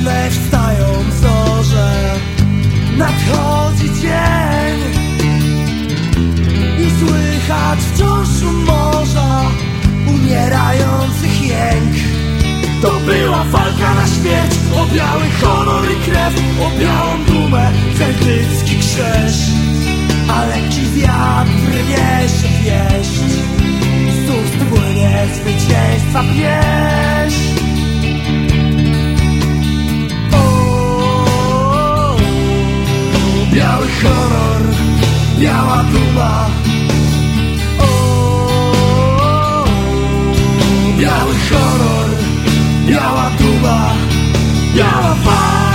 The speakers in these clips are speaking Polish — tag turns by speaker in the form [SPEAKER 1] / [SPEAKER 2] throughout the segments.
[SPEAKER 1] Wstają zorze Nadchodzi dzień. I słychać wciąż szum morza Umierających jęk. To była walka na śmierć O biały honor i krew O białą dumę Celtycki krzyż. A lekki wiatr niesie wieść Z ust płynie zwycięstwa pieśń biała duma O, Biały honor, biała duma Biała walka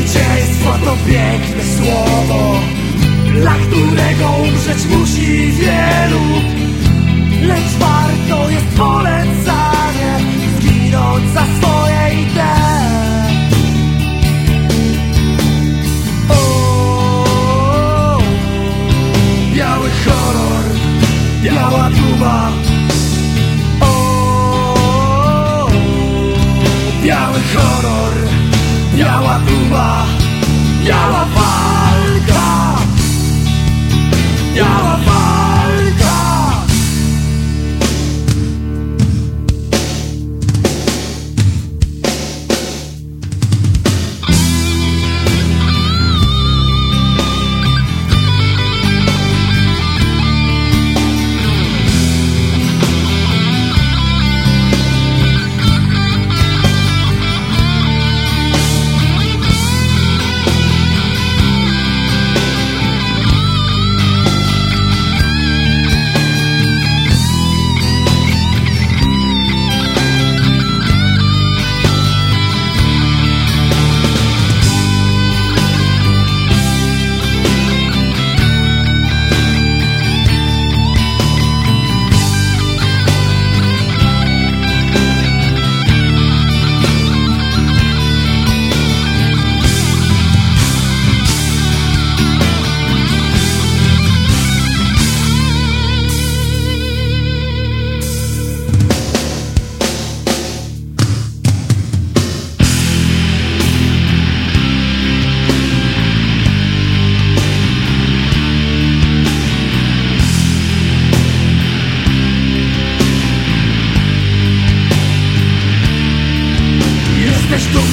[SPEAKER 1] Zwycięstwo to piękne słowo Dla którego umrzeć musi wielu. Lecz warto jest polecanie Zginąć za swoje idee. O, Biały horror, biała O, Biały horror, biała duma Biała walka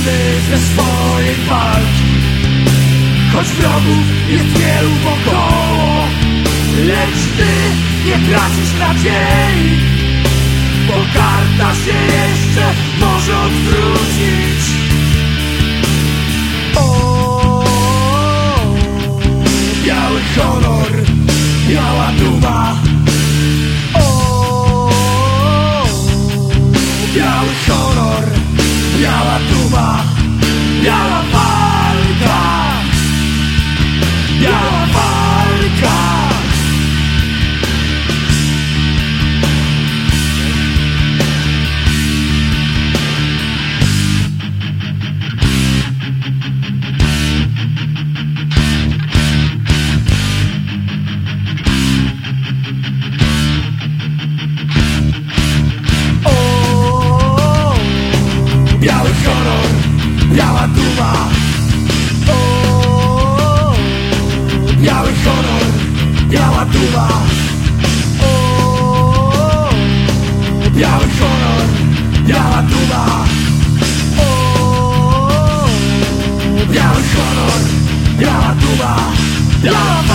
[SPEAKER 1] Dumny ze swojej walki Choć wrogów jest wielu wokoło Lecz ty nie tracisz nadziei Biały